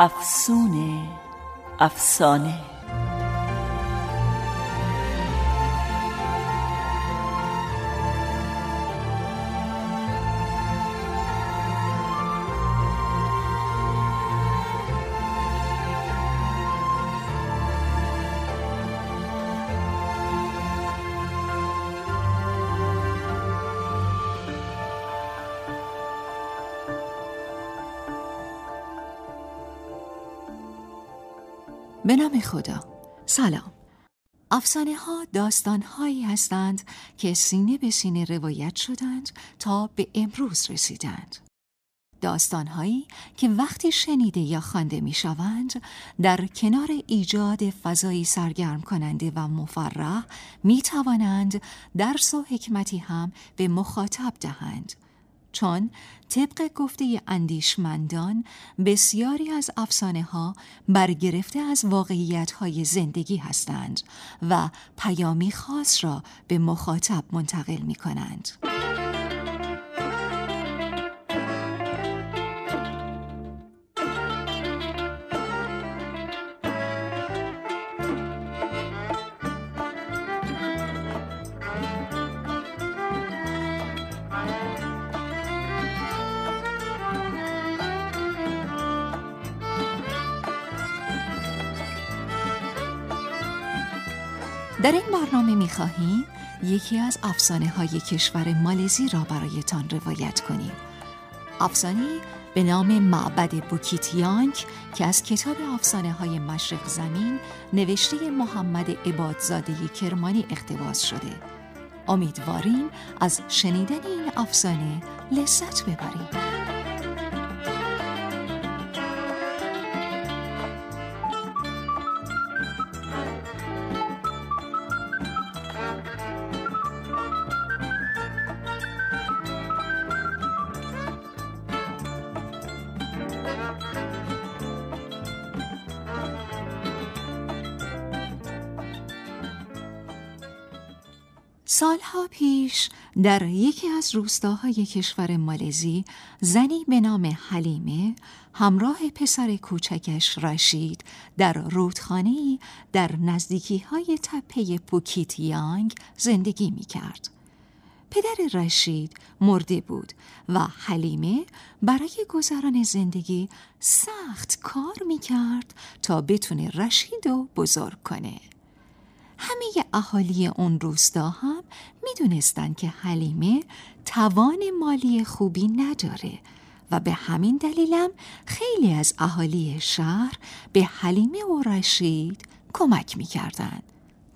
افسونه افسانه. به نام خدا. سلام. افسانه ها داستان هایی هستند که سینه به سینه روایت شدند تا به امروز رسیدند. داستان هایی که وقتی شنیده یا خوانده می شوند در کنار ایجاد فضایی سرگرم کننده و مفرح می توانند درس و حکمتی هم به مخاطب دهند. چون طبق گفته اندیشمندان بسیاری از افسانه ها برگرفته از واقعیت های زندگی هستند و پیامی خاص را به مخاطب منتقل می کنند. در این برنامه می خواهیم یکی از افسانه های کشور مالزی را برایتان روایت کنیم. افسانه به نام معبد بوکیتیانک که از کتاب افسانه های مشرق زمین نوشته محمد عبادزاده کرمانی اقتباس شده. امیدواریم از شنیدن این افسانه لذت ببریم سالها پیش در یکی از روستاهای کشور مالزی زنی به نام حلیمه همراه پسر کوچکش رشید در رودخانه در نزدیکی های تپه پوکیتیانگ زندگی می کرد. پدر رشید مرده بود و حلیمه برای گذران زندگی سخت کار می کرد تا بتونه رشید رو بزرگ کنه. همه اهالی اون روستا هم می‌دونستند که حلیمه توان مالی خوبی نداره و به همین دلیلم خیلی از اهالی شهر به حلیمه و رشید کمک می‌کردند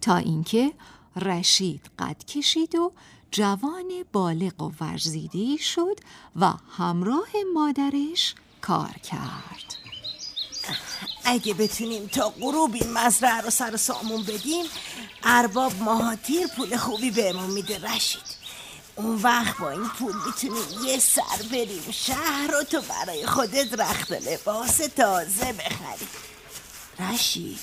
تا اینکه رشید قد کشید و جوان بالغ و ورزیدی شد و همراه مادرش کار کرد. اگه بتونیم تا غروب این مزرعه رو سر سامون بدیم ارباب ماهاتیر پول خوبی بهمون میده رشید. اون وقت با این پول می‌تونیم یه سر بریم شهر رو تو برای خودت رخت لباس تازه بخری رشید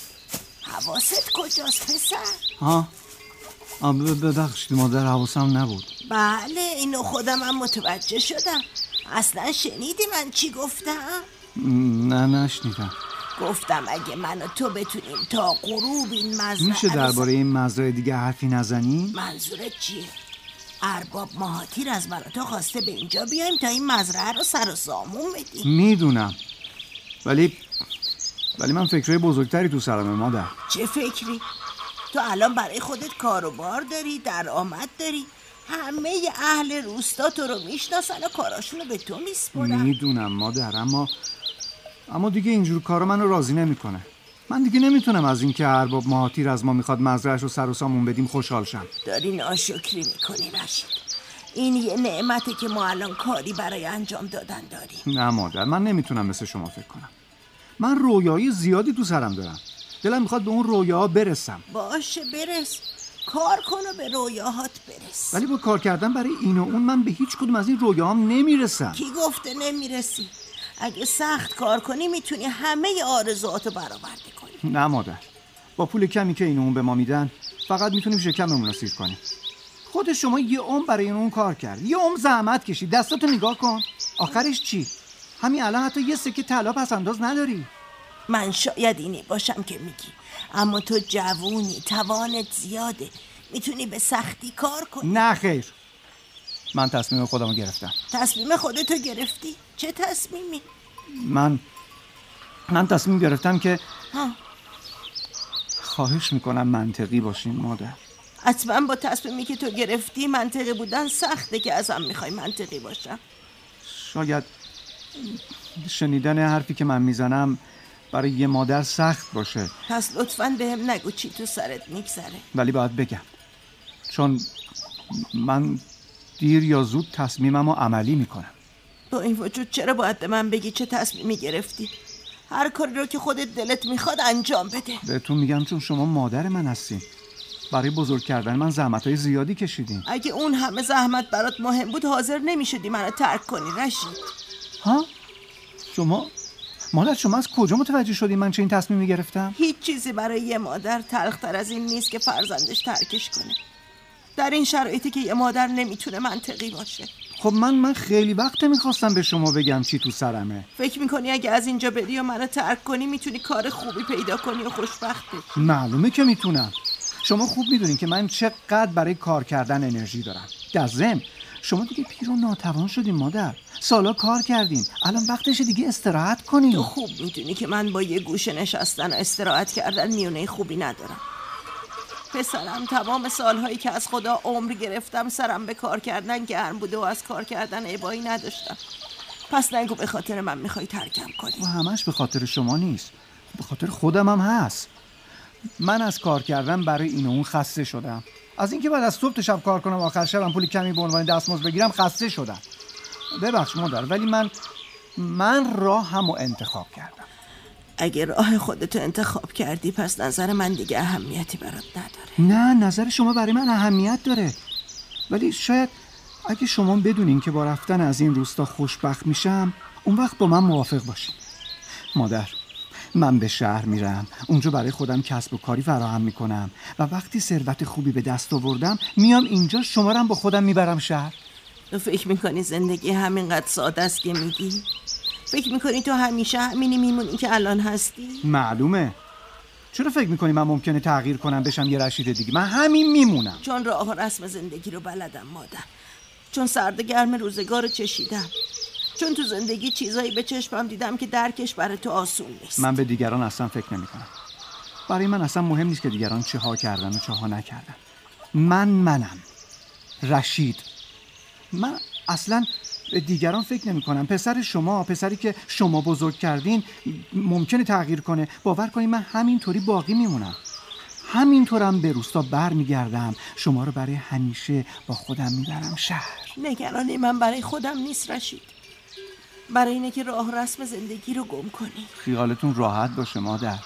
حواست کجاست پسر؟ ها؟ ببخشید مادر حواسم نبود. بله اینو خودم هم متوجه شدم. اصلا شنیدی من چی گفتم؟ نه نشنیدم. گفتم اگه من و تو بتونیم تا غروب این مزرعه میشه درباره این مزرعه دیگه حرفی نزنیم؟ منظورت چیه؟ ارباب مهاتیر از من تو خواسته به اینجا بیایم تا این مزرعه رو سر و سامون بدیم می‌دونم ولی ولی من فکرهای بزرگتری تو سرم مادر چه فکری؟ تو الان برای خودت کاروبار داری درآمد داری همه اهل روستا تو رو می‌شناسن و کاراشونو به تو میسپرن می‌دونم مادر اما اما دیگه اینجور کارا منو راضی نمی‌کنه. من دیگه نمی‌تونم از اینکه ارباب مهاتیر از ما می‌خواد مزرعش رو سر و سامون بدیم خوشحال شم. داری ناشکری می‌کنی رشید. این یه نعمته که ما الان کاری برای انجام دادن داریم. نه مادر من نمی‌تونم مثل شما فکر کنم. من رویایی زیادی تو سرم دارم. دلم می‌خواد به اون رویاها برسم. باشه برس. کار کن و به رویاهات برس. ولی با کار کردن برای این و اون من به هیچ کدوم از این رویاهام نمی‌رسم. کی گفته نمی‌رسی؟ اگه سخت کار کنی می‌تونی همه آرزوهاتو برآورده کنی. نه مادر. با پول کمی که این و اون به ما میدن فقط می‌تونیم شکممون رو سیر کنیم. خود شما یه عمر برای اون کار کرد. یه عمر زحمت کشید. دستاتو نگاه کن. آخرش چی؟ همین الان حتی یه سکه طلا پس انداز نداری. من شاید اینی باشم که میگی. اما تو جوونی توانت زیاده. می‌تونی به سختی کار کنی. نه خیر. من تصمیم خودم رو گرفتم. تصمیم خودتو گرفتی؟ چه تصمیمی؟ من من تصمیم گرفتم که ها. خواهش می‌کنم منطقی باشین مادر. حتما با تصمیمی که تو گرفتی منطقی بودن سخته که ازم می‌خوای منطقی باشم. شاید شنیدن حرفی که من می‌زنم برای یه مادر سخت باشه. پس لطفا به هم نگو چی تو سرت میگذره. ولی باید بگم چون من دیر یا زود تصمیمم رو عملی می‌کنم. با این وجود چرا باید به من بگی چه تصمیمی گرفتی؟ هر کاری رو که خودت دلت می‌خواد انجام بده. بهتون میگم چون شما مادر من هستین برای بزرگ کردن من زحمت های زیادی کشیدین. اگه اون همه زحمت برات مهم بود حاضر نمی‌شدی منو ترک کنی رشید. ها؟ شما؟ مادر شما از کجا متوجه شدین من چه این تصمیمی گرفتم؟ هیچ چیزی برای یه مادر تلختر از این نیست که فرزندش ترکش کنه. در این شرایطی که یه مادر نمی‌تونه منطقی باشه. خب من من خیلی وقت می‌خواستم به شما بگم چی تو سرمه. فکر می‌کنی اگه از اینجا بری و منو ترک کنی می‌تونی کار خوبی پیدا کنی و خوشبخت بشی معلومه که می‌تونم. شما خوب می‌دونین که من چقدر برای کار کردن انرژی دارم. در ضمن شما دیگه پیر و ناتوان شدین مادر. سالا کار کردین. الان وقتش دیگه استراحت کنین. تو خوب می‌دونی که من با یه گوشه نشستن و استراحت کردن میونه خوبی ندارم. پسرم تمام سالهایی که از خدا عمر گرفتم سرم به کار کردن گرم بوده و از کار کردن عبایی نداشتم. پس نگو به خاطر من می‌خوای ترکم کنی. و همش به خاطر شما نیست. به خاطر خودم هم هست. من از کار کردن برای این و اون خسته شدم. از اینکه بعد از صبح تا شب کار کنم آخر شبم پول کمی به عنوان دستمزد بگیرم خسته شدم. ببخش مادر ولی من من راه همو انتخاب کردم. اگه راه خودتو انتخاب کردی پس نظر من دیگه اهمیتی برات نداره. نه نظر شما برای من اهمیت داره. ولی شاید اگه شما بدونین که با رفتن از این روستا خوشبخت میشم اون وقت با من موافق باشین. مادر من به شهر میرم. اونجا برای خودم کسب و کاری فراهم می‌کنم. و وقتی ثروت خوبی به دست آوردم میام اینجا شما رو هم با خودم می‌برم شهر. تو فکر می‌کنی زندگی همینقدر ساده است که میگی؟ فکر می‌کنی تو همیشه همینی میمونی که الان هستی؟ معلومه. چرا فکر می‌کنی من ممکنه تغییر کنم بشم یه رشید دیگه؟ من همین میمونم. چون راه و رسم زندگی رو بلدم مادر. چون سرد گرم روزگار رو چشیدم. چون تو زندگی چیزایی به چشمم دیدم که درکش برای تو آسون نیست. من به دیگران اصلا فکر نمی کنم برای من اصلا مهم نیست که دیگران چه ها کردن و چه ها نکردن. من منم. رشید. من اصلا به دیگران فکر نمی کنم پسر شما پسری که شما بزرگ کردین ممکنه تغییر کنه. باور کنید من همینطوری باقی میمونم. همینطورم به روستا بر میگردم شما رو برای همیشه با خودم می‌برم شهر. نگرانی من برای خودم نیست رشید. برای اینه که راه رسم زندگی رو گم کنی. خیالتون راحت باشه مادر.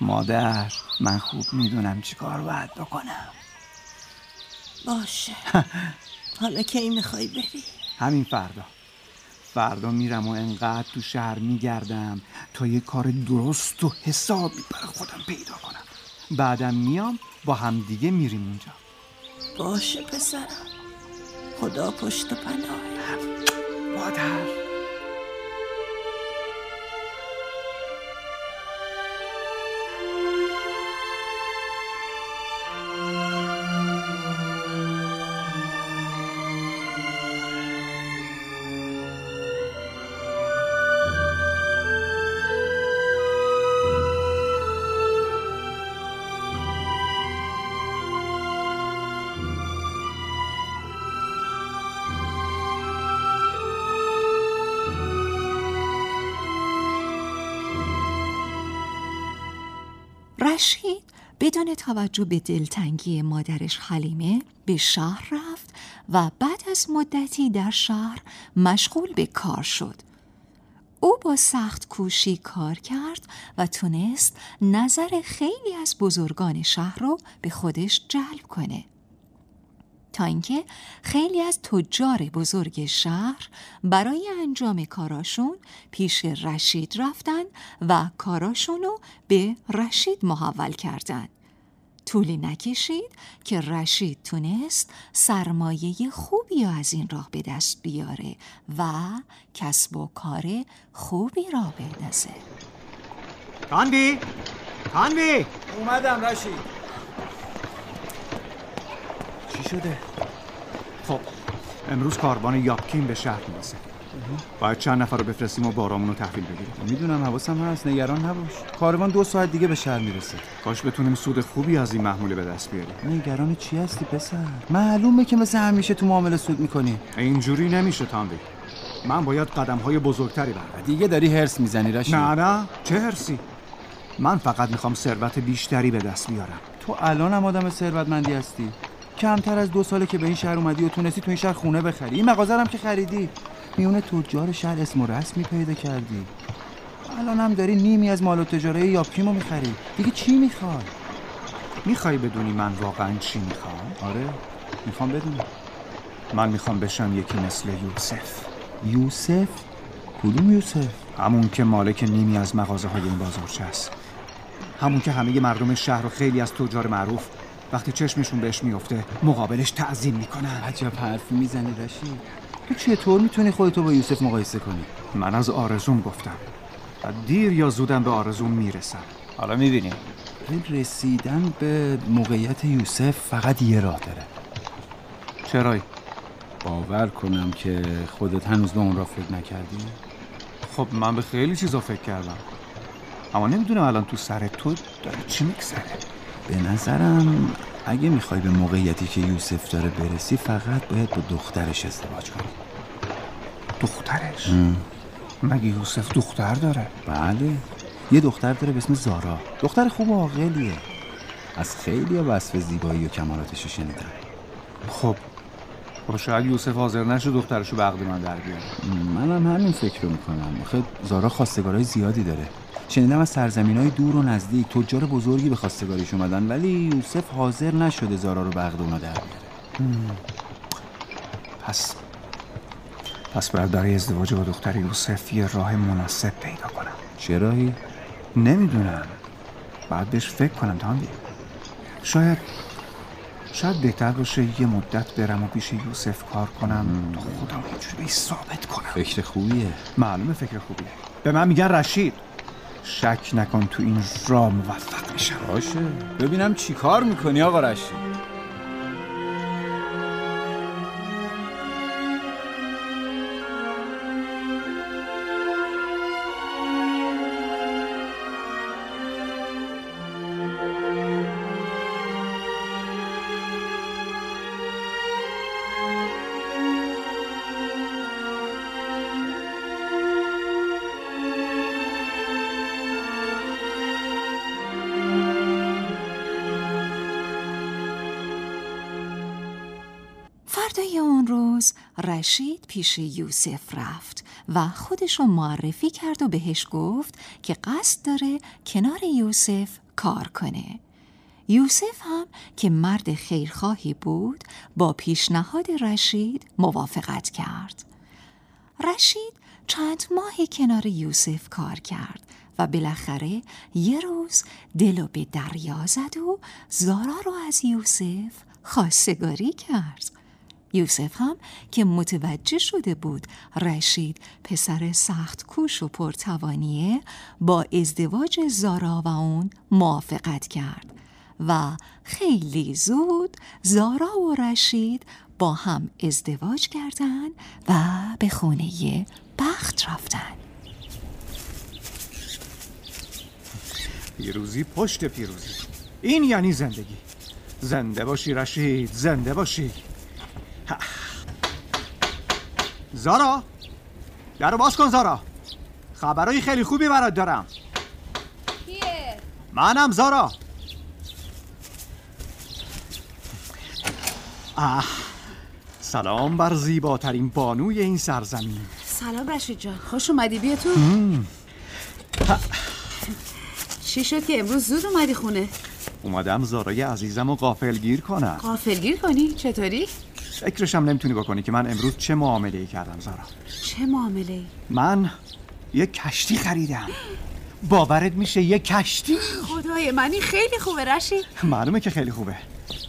مادر من خوب می‌دونم چی کار باید بکنم. باشه. حالا کی می‌خوای بری؟ همین فردا. فردا میرم و انقدر تو شهر میگردم تا یه کار درست و حسابی برای خودم پیدا کنم. بعدم میام با همدیگه میریم اونجا. باشه پسرم. خدا پشت و پناه مادر رشید بدون توجه به دلتنگی مادرش حلیمه به شهر رفت و بعد از مدتی در شهر مشغول به کار شد. او با سخت کوشی کار کرد و تونست نظر خیلی از بزرگان شهر رو به خودش جلب کنه. تا اینکه خیلی از تجار بزرگ شهر برای انجام کاراشون پیش رشید رفتن و کاراشون رو به رشید محول کردند. طولی نکشید که رشید تونست سرمایه خوبی از این راه به دست بیاره و کسب و کار خوبی را بندازه. تانوی تانوی. اومدم رشید. چی شده؟ خب امروز کاروان یاپکین به شهر می‌رسه. باید چند نفر رو بفرستیم و بارامون رو تحویل بگیریم. می‌دونم حواسم هست نگران نباش. کاروان دو ساعت دیگه به شهر می‌رسه. کاش بتونیم سود خوبی از این محموله به دست بیاریم. نگران چی هستی پسر؟ معلومه که مثل همیشه تو معامله سود می‌کنی. اینجوری نمیشه تانوی من باید قدم های بزرگتری بردارم دیگه داری هرس می‌زنی رشید. نه نه. چه هرسی؟ من فقط می‌خوام ثروت بیشتری به دست بیارم. تو الان هم آدم ثروتمندی هستی. کمتر از دو ساله که به این شهر اومدی و تونستی تو این شهر خونه بخری. این مغازه هم که خریدی. میونه تجار شهر اسم و رسمی پیدا کردی. الان هم داری نیمی از مال و تجاره یاپکیمو می‌خری. دیگه چی می‌خوای؟ می‌خوای بدونی من واقعا چی می‌خوام؟ آره. می‌خوام بدونم من می‌خوام بشم یکی مثل یوسف. یوسف؟ کدوم یوسف؟ همون که مالک نیمی از مغازه های این بازارچه است. همون که همه مردم شهر و خیلی از تجار معروف وقتی چشمشون بهش میفته مقابلش تعظیم می‌کنن. عجب حرفی می‌زنی رشید. تو چطور می‌تونی خودتو با یوسف مقایسه کنی؟ من از آرزوم گفتم. و دیر یا زودم به آرزوم می‌رسم. حالا می‌بینیم رسیدن به موقعیت یوسف فقط یه راه داره. چرایی؟ باور کنم که خودت هنوز به اون را فکر نکردی؟ خب من به خیلی چیزا فکر کردم. اما نمی‌دونم الان تو سر تو داره چی میگذره. به نظرم اگه می‌خوای به موقعیتی که یوسف داره برسی فقط باید با دخترش ازدواج کنی. دخترش؟ مگه یوسف دختر داره؟ بله. یه دختر داره به اسم زارا. دختر خوب و عاقلیه. از خیلی وصف زیبایی و کمالاتش رو شنیدم. خب. خب شاید یوسف حاضر نشه دخترش رو به عقد من در بیاره. منم همین فکر رو می‌کنم. آخه زارا خواستگارای زیادی داره. شنیدم از سرزمین های دور و نزدیک تجار بزرگی به خواستگاریش اومدن ولی یوسف حاضر نشده زارا رو عقد اونا در بیاره. پس پس باید برای ازدواج با دختر یوسف یه راه مناسب پیدا کنم. چه راهی؟ نمی‌دونم. باید بهش فکر کنم تاندی شاید شاید بهتر باشه یه مدت برم و پیش یوسف کار کنم تا خودم اینجوری ثابت کنم. فکر خوبیه. معلومه فکر خوبیه. به من میگن رشید. شک نکن تو این راه موفق میشم. باشه. ببینم چی کار می‌کنی آقا رشید. رشید پیش یوسف رفت و خودش رو معرفی کرد و بهش گفت که قصد داره کنار یوسف کار کنه. یوسف هم که مرد خیرخواهی بود با پیشنهاد رشید موافقت کرد. رشید چند ماهی کنار یوسف کار کرد و بالاخره یه روز دلو به دریا زد و زارا رو از یوسف خواستگاری کرد. یوسف هم که متوجه شده بود رشید پسر سخت کوش و پرتوانیه با ازدواج زارا و اون موافقت کرد و خیلی زود زارا و رشید با هم ازدواج کردند و به خونه بخت رفتن. پیروزی پشت پیروزی. این یعنی زندگی. زنده باشی رشید زنده باشی. زارا درو باز کن زارا. خبرهای خیلی خوبی برات دارم. کیه؟ منم زارا. آه سلام بر زیباترین بانوی این سرزمین. سلام رشید جان خوش اومدی بیا تو. چی شد که امروز زود اومدی خونه؟ اومدم زارای عزیزم رو قافلگیر کنم. قافلگیر کنی؟ چطوری؟ فکرشم نمی‌تونی بکنی که من امروز چه معامله ای کردم زارا؟ چه معامله ای من یه کشتی خریدم. باورت میشه یه کشتی؟ خدای منی خیلی خوبه رشید. معلومه که خیلی خوبه.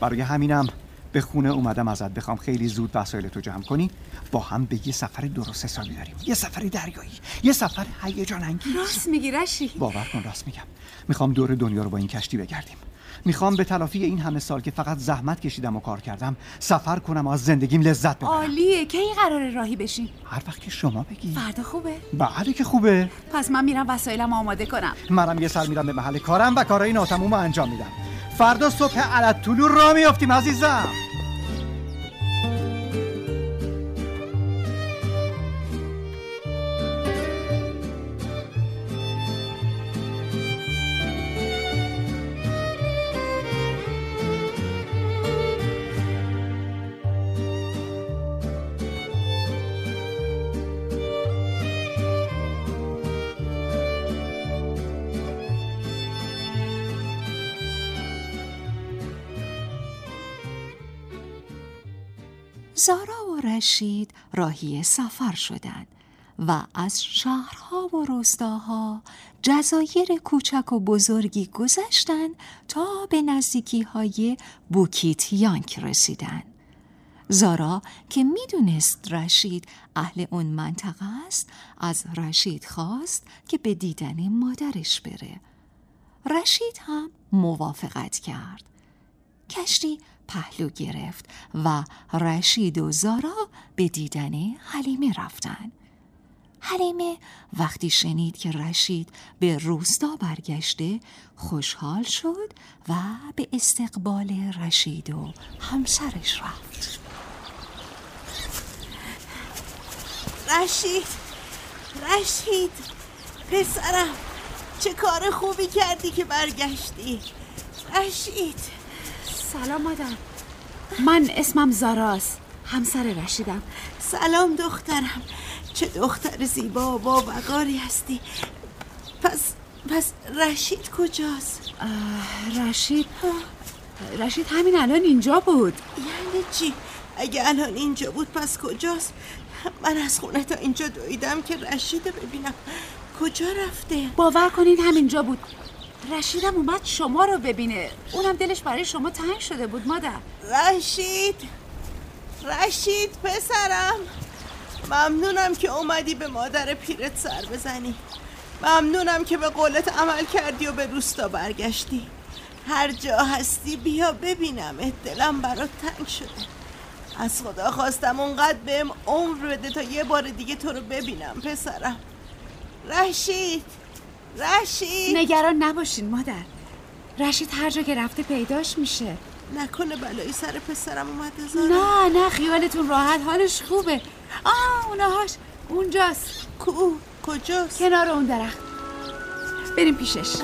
برای همینم به خونه اومدم ازت. بخوام خیلی زود وسایل تو جمع کنی. با هم به یه سفر درست حسابی داریم. یه سفر دریایی. یه سفر هیجان انگیز راست میگی رشید. باور کن راست میگم. می‌خوام دور دنیا رو با این کشتی بگردیم. می‌خوام به تلافی این همه سال که فقط زحمت کشیدم و کار کردم سفر کنم و از زندگیم لذت ببرم. عالیه کی قراره راهی بشین. هر وقت که شما بگی. فردا خوبه؟ بعد که خوبه. پس من میرم وسایلم آماده کنم. منم یه سر میرم به محل کارم و کارهای ناتموم انجام میدم. فردا صبح علت طلوع را میافتیم عزیزم. زارا و رشید راهی سفر شدند و از شهرها و روستاها جزایر کوچک و بزرگی گذشتند تا به نزدیکی های بوکیت یانک رسیدند. زارا که می‌دونست رشید اهل اون منطقه است از رشید خواست که به دیدن مادرش بره رشید هم موافقت کرد کشتی پهلو گرفت و رشید و زارا به دیدن حلیمه رفتن. حلیمه وقتی شنید که رشید به روستا برگشته خوشحال شد و به استقبال رشید و همسرش رفت. رشید رشید پسرم چه کار خوبی کردی که برگشتی؟ رشید. سلام مادر من اسمم زاراست. همسر رشیدم. سلام دخترم. چه دختر زیبا و با وقاری هستی. پس پس رشید کجاست؟ رشید؟ رشید همین الان اینجا بود. یعنی چی؟ اگه الان اینجا بود پس کجاست؟ من از خونه تا اینجا دویدم که رشید ببینم. کجا رفته؟ باور کنین همینجا بود. رشیدم اومد شما رو ببینه. اونم دلش برای شما تنگ شده بود مادر. رشید. رشید پسرم. ممنونم که اومدی به مادر پیرت سر بزنی. ممنونم که به قولت عمل کردی و به روستا برگشتی. هر جا هستی بیا ببینم. دلم برات تنگ شده. از خدا خواستم اونقدر بهم عمر بده تا یه بار دیگه تو رو ببینم پسرم. رشید. رشید! نگران نباشین مادر. رشید هر جا که رفته پیداش میشه. نکنه بلایی سر پسرم اومده زارا. نه نه خیالتون راحت حالش خوبه. آه اونهاش اونجاست. کو کجاست؟ کنار اون درخت. بریم پیشش.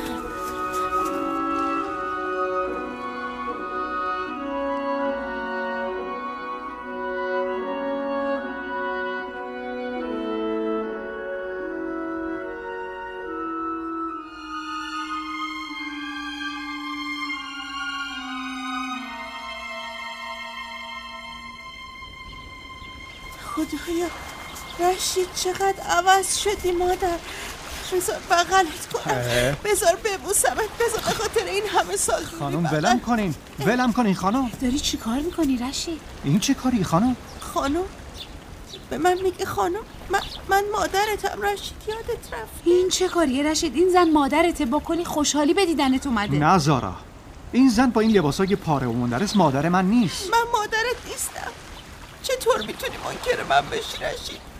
رشید چقدر عوض شدی مادر. بذار بغلت کنم. بذار ببوسمت بذار به خاطر این همه سال دوری خانم. ولم کنین. ولم کنین خانم. داری چی کار می‌کنی رشید؟ این چه کاری خانم؟ خانم به من میگه خانم من, من مادرتم رشید یادت رفت این چه کاریه رشید؟ این زن مادرته با کلی خوشحالی به دیدنت اومده. نه زارا. این زن با این لباسای پاره و مندرس مادر من نیست. من مادرت نیستم. چطور می‌تونی منکر من بشی رشید؟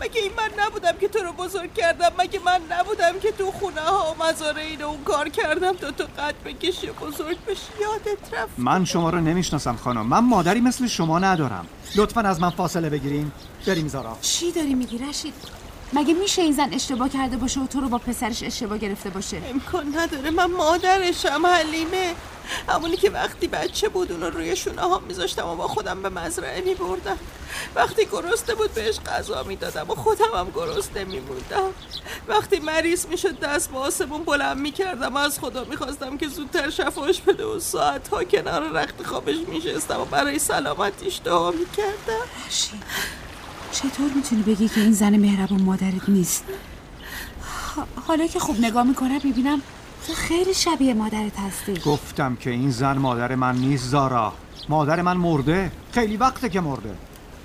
مگه این من نبودم که تو رو بزرگ کردم؟ مگه من نبودم که تو خونه ها و مزاره این اون کار کردم؟ تا تو قد بکشی و بزرگ بشی. یادت رفت. من شما رو نمی‌شناسم خانم. من مادری مثل شما ندارم. لطفا از من فاصله بگیرین. بریم زارا. چی داری میگی رشید؟ مگه میشه این زن اشتباه کرده باشه و تو رو با پسرش اشتباه گرفته باشه؟ امکان نداره. من مادرشم حلیمه. همونی که وقتی بچه بود اونو روی شونه ها میذاشتم و با خودم به مزرعه میبردم. وقتی گرسته بود بهش غذا می‌دادم و خودم هم گرسته میموندم. وقتی مریض می‌شد دست به آسمون بلند می‌کردم و از خدا می‌خواستم که زودتر شفاش بده و ساعتها کنار رخت خوابش میشستم و برای سلامتیش دعا می‌کردم. چطور می‌تونی بگی که این زن مهربون مادرت نیست؟ حالا که خوب نگاه می‌کنم می‌بینم تو خیلی شبیه مادرت هستی. گفتم که این زن مادر من نیست زارا. مادر من مرده. خیلی وقته که مرده.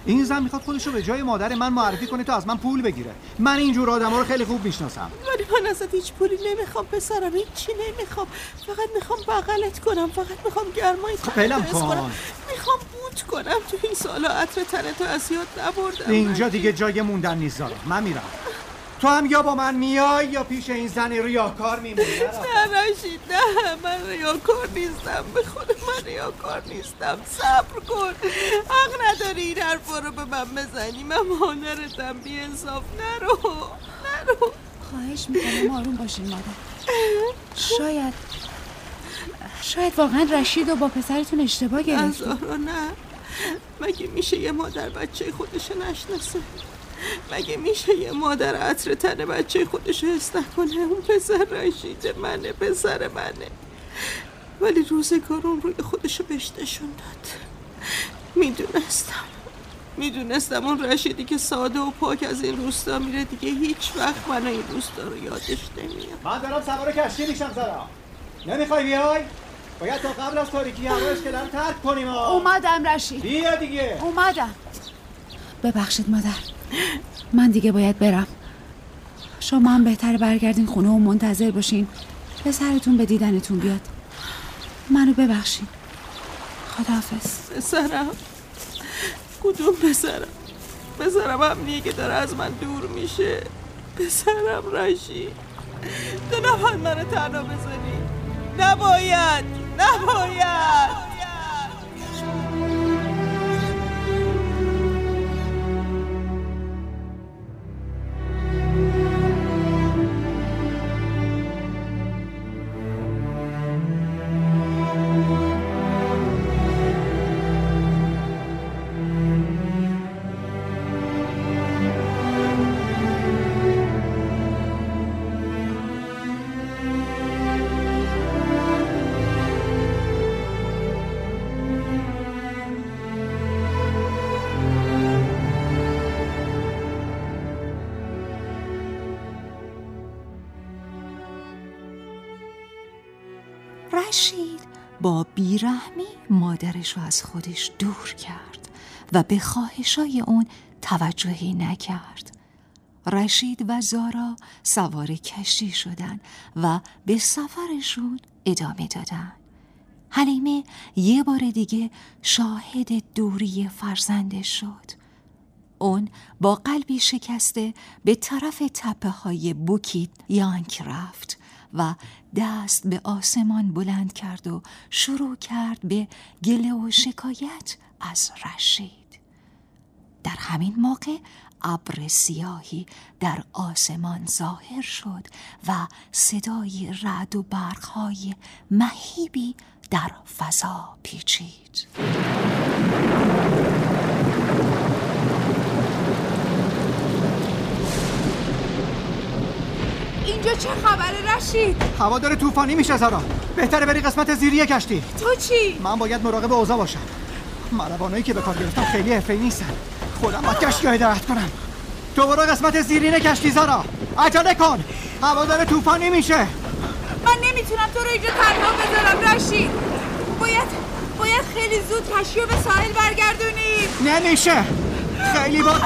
این زن می‌خواد خودش رو به جای مادر من معرفی کنه تا از من پول بگیره. من اینجور آدم رو خیلی خوب می‌شناسم. ولی من ازت هیچ پولی نمی‌خوام پسرم. هیچی نمی‌خوام. فقط می‌خوام بغلت کنم. فقط می‌خوام گرمای خب کن. می‌خوام بوت کنم. تو این سالا عطر تنه تو از یاد نبردم. اینجا دیگه جای موندن نیست زارا. من میرم. تو هم یا با من میای یا پیش این زن ریاکار میمونی نه رشید نه. من ریاکار نیستم به خود من ریاکار نیستم. صبر کن. حق نداری این حرفا رو به من بزنی. من مادرتم بی انصاف. نرو نرو. خواهش می‌کنم آروم باشین مادر. شاید شاید واقعا رشید و با پسرتون اشتباه گرفت. نه. مگه میشه یه مادر بچه خودش نشناسه؟ مگه میشه یه مادر عطر تن بچه خودش حس نکنه اون پسر رشید منه پسر منه. ولی روزگار اون روی خودشو بهش نشون داد. می‌دونستم. می‌دونستم اون رشیدی که ساده و پاک از این روستا میره دیگه هیچ وقت منو این روستا رو یادش نمیاد. من دارم سوار کشتی میشم زارا نمی‌خوای بیای؟ باید تا قبل از تاریکی هوا اشکلم ترک کنیم اومدم رشید. بیا دیگه. اومدم. ببخشید مادر. من دیگه باید برم. شما هم بهتر برگردین خونه و منتظر باشین. پسرتون به دیدنتون بیاد. منو ببخشید خداحافظ. پسرم. کدوم پسرم؟ پسرم هم که داره از من دور میشه. پسرم رشی تو نباید منو تنها بذاری نباید. نباید. رشید با بیرحمی مادرش رو از خودش دور کرد و به خواهشای اون توجهی نکرد. رشید و زارا سوار کشتی شدن و به سفرشون ادامه دادن. حلیمه یه بار دیگه شاهد دوری فرزندش شد. اون با قلبی شکسته به طرف تپه های بوکیت یانک رفت. و دست به آسمان بلند کرد و شروع کرد به گله و شکایت از رشید. در همین موقع ابر سیاهی در آسمان ظاهر شد و صدای رعد و برقهای مهیبی در فضا پیچید. اینجا چه خبره رشید؟ هوا داره طوفانی میشه زارا. بهتره بری قسمت زیری کشتی. تو چی؟ من باید مراقب اوضاع باشم. مروانایی که به کار گرفتم خیلی حرفه‌ای نیستن. خودم باید کشتی هدایت کنم. تو برو قسمت زیرین کشتی زارا. عجله کن. هوا داره طوفانی میشه. من نمی‌تونم تو رو اینجا تنها بذارم رشید. باید باید خیلی زود کشتی به ساحل برگردونی. نمیشه. خیلی باد.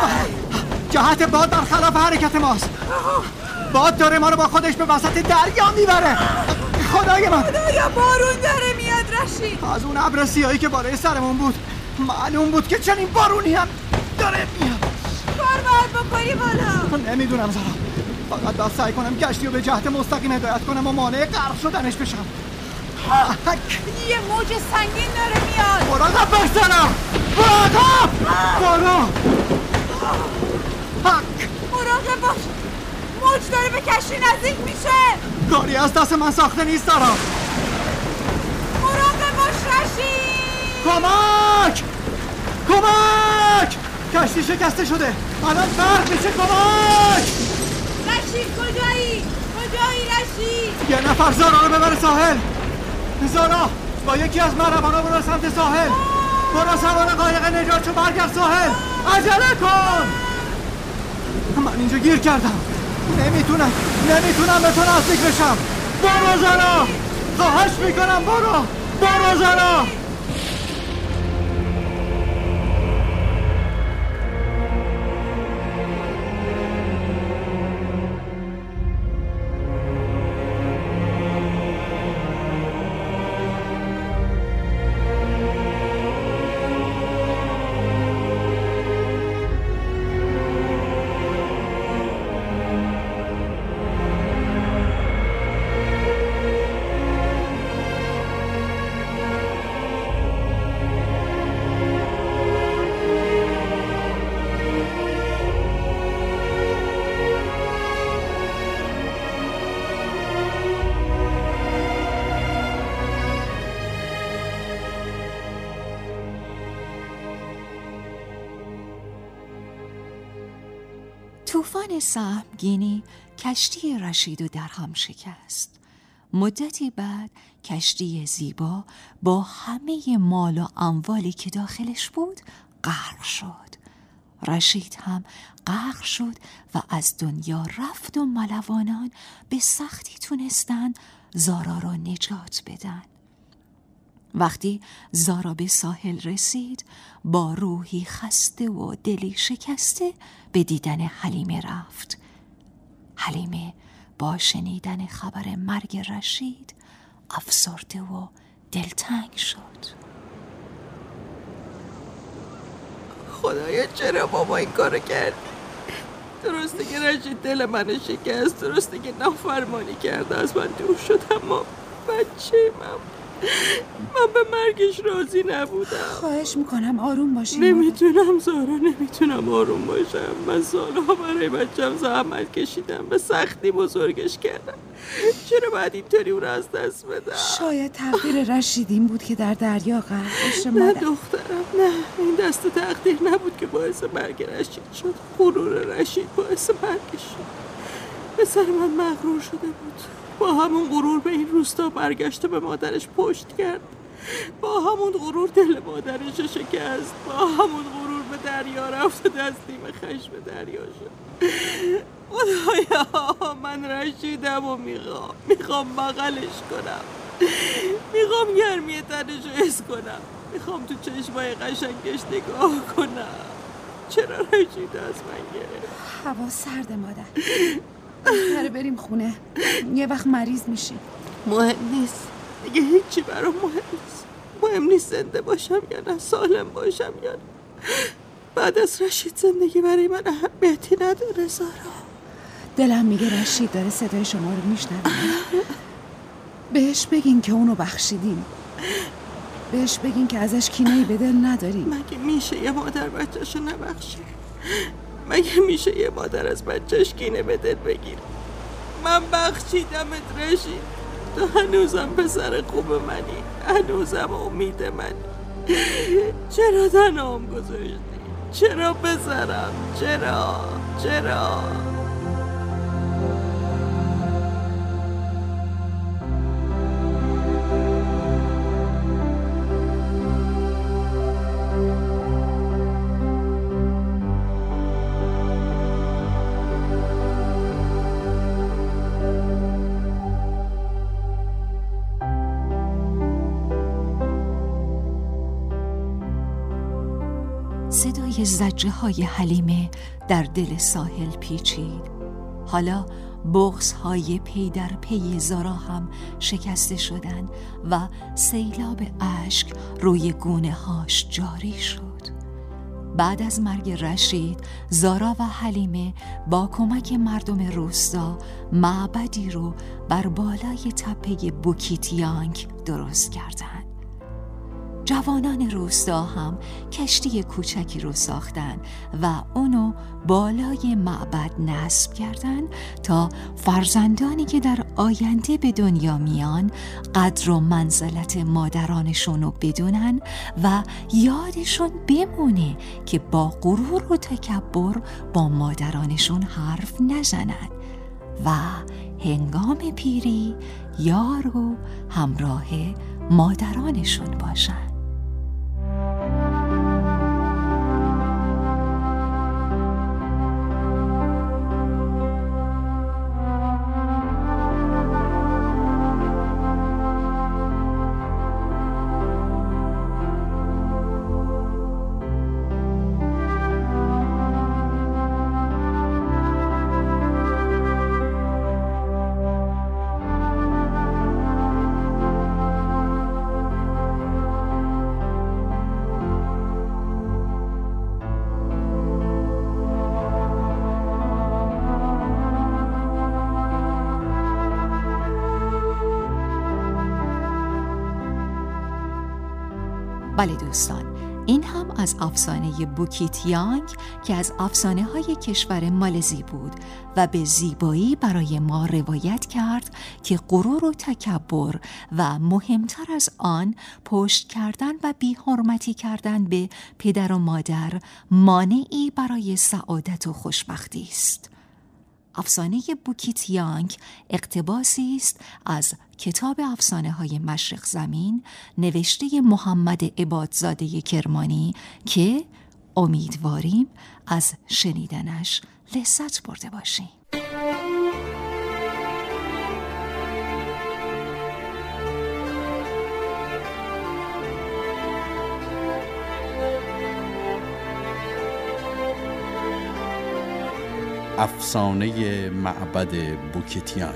جهت باد برخلاف حرکت ماست. باد داره ما رو با خودش به وسط دریا می‌بره. خدای من. خدایا بارون داره میاد رشید. از اون ابر سیاهی که بالای سرمون بود معلوم بود که چنین بارونی هم داره میاد. کار باید بکنی بالا. نمی‌دونم زارا. فقط باید سعی کنم کشتی رو به جهت مستقیم هدایت کنم و مانع غرق شدنش بشم. یه موج سنگین داره میاد. مراقب باش زارا مراقب. برو مراقب باش. موج داره به کشتی نزدیک میشه. کاری از دست من ساخته نیست دارم مراقب کمک! کمک! کشتی شکسته شده. الان برق میشه کمک! رشید کجایی؟ کجایی رشید؟ یه نفر زارا رو ببره ساحل. زارا با یکی از مروانا برو سمت ساحل. برو سوار قایق نجات شو برگرد ساحل. عجله کن! من اینجا گیر کردم. نمی‌تونم نمی‌تونم به تو نزدیک بشم. برو زارا. خواهش می‌کنم برو. برو زارا. طوفان سهمگینی کشتی رشید و در هم شکست. مدتی بعد کشتی زیبا با همه مال و اموالی که داخلش بود غرق شد. رشید هم غرق شد و از دنیا رفت و ملوانان به سختی تونستن زارا را نجات بدن. وقتی زارا به ساحل رسید با روحی خسته و دلی شکسته به دیدن حلیمه رفت. حلیمه با شنیدن خبر مرگ رشید افسرده و دلتنگ شد. خدایا چرا بابا این کارو کردی درسته که رشید دل منو شکست درسته که نافرمانی کرده از من دور شد اما بچه من من به مرگش راضی نبودم. خواهش می‌کنم آروم باشی نمی‌تونم زارا نمی‌تونم آروم باشم. من سالها برای بچم زحمت کشیدم به سختی بزرگش کردم. چرا باید اینطوری اون از دست بدم؟ شاید تقدیر رشید این بود که در دریا غرق بشه نه دخترم نه. این دست تقدیر نبود که باعث مرگ رشید شد. غرور رشید باعث مرگش شد. پسر من مغرور شده بود. با همون غرور به این روستا برگشته به مادرش پشت کرد. با همون غرور دل مادرش شکست. با همون غرور به دریا رفت و دستیم خشم دریا شد. خدایا من رشیدم و می‌خوام می‌خوام بغلش کنم. می‌خوام گرمی تنش رو حس کنم. می‌خوام تو چشمای قشنگش نگاه کنم. چرا رشید از من گرفت؟ هوا سرد مادر. بهتره بریم خونه. یه وقت مریض میشیم مهم نیست. دیگه هیچی برام مهم نیست. مهم نیست زنده باشم یا نه سالم باشم یا نه. بعد از رشید زندگی برای من اهمیتی نداره زارا دلم میگه رشید داره صدای شما رو میشنوه. بهش بگین که اونو بخشیدین بهش بگین که ازش کینه به دل نداریم. مگه میشه یه مادر بچهشو نبخشه؟ مگه میشه یه مادر از بچهش کینه به دل بگیره؟ من بخشیدمت رشید تو هنوزم پسر خوب منی. هنوزم امید منی. چرا تنهام گذاشتی؟ چرا پسرم چرا؟ چرا؟ زجه های حلیمه در دل ساحل پیچید. حالا بغز های پی در پی زارا هم شکسته شدند و سیلاب اشک روی گونه هاش جاری شد. بعد از مرگ رشید زارا و حلیمه با کمک مردم روستا معبدی رو بر بالای تپه بوکیتیانگ درست کردند. جوانان روستا هم کشتی کوچکی رو ساختن و اونو بالای معبد نصب کردن تا فرزندانی که در آینده به دنیا میان قدر و منزلت مادرانشون رو بدونن و یادشون بمونه که با غرور و تکبر با مادرانشون حرف نزنن. و هنگام پیری یار و همراه مادرانشون باشن. بله دوستان این هم از افسانه بوکیتیانگ که از افسانه های کشور مالزی بود و به زیبایی برای ما روایت کرد که غرور و تکبر و مهمتر از آن پشت کردن و بیحرمتی کردن به پدر و مادر مانعی برای سعادت و خوشبختی است. افسانه بوکیت یانگ اقتباسی است از کتاب افسانه های مشرق زمین نوشته محمد عبادزاده کرمانی که امیدواریم از شنیدنش لذت برده باشیم. افسانه معبد بوکتیانگ.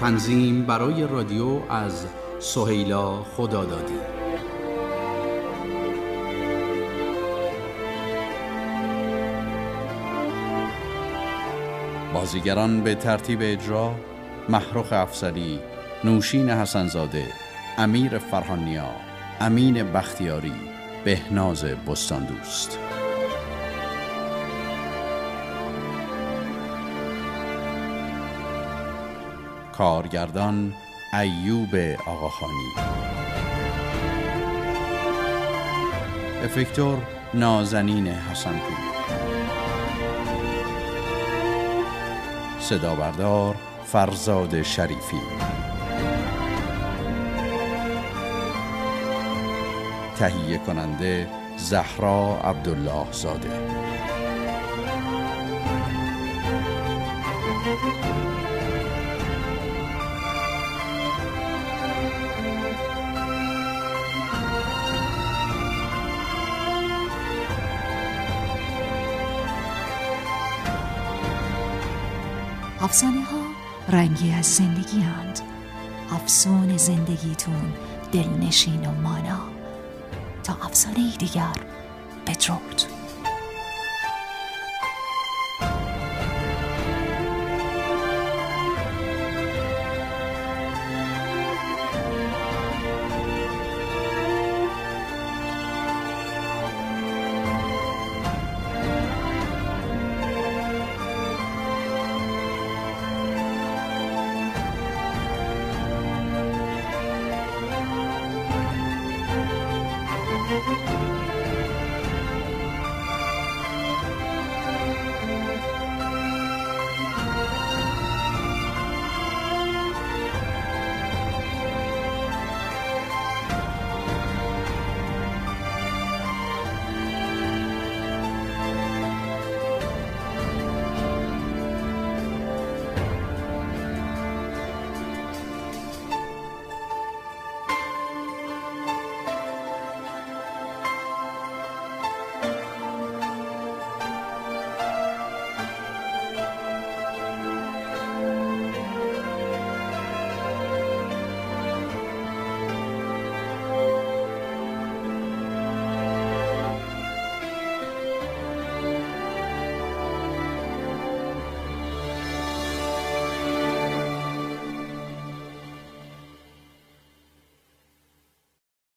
تنظیم برای رادیو از سهیلا خدادادی. بازیگران به ترتیب اجرا محروخ افسری نوشین حسنزاده امیر فرهانیا امین بختیاری بهناز بستان دوست. کارگردان ایوب آقاخانی. افکتور نازنین حسنپور صدا بردار فرزاد شریفی. تهیه کننده زهرا عبدالله زاده افسانه ها رنگی از زندگی هند افسون زندگیتون دلنشین و مانا. افسانه دیگر بدرود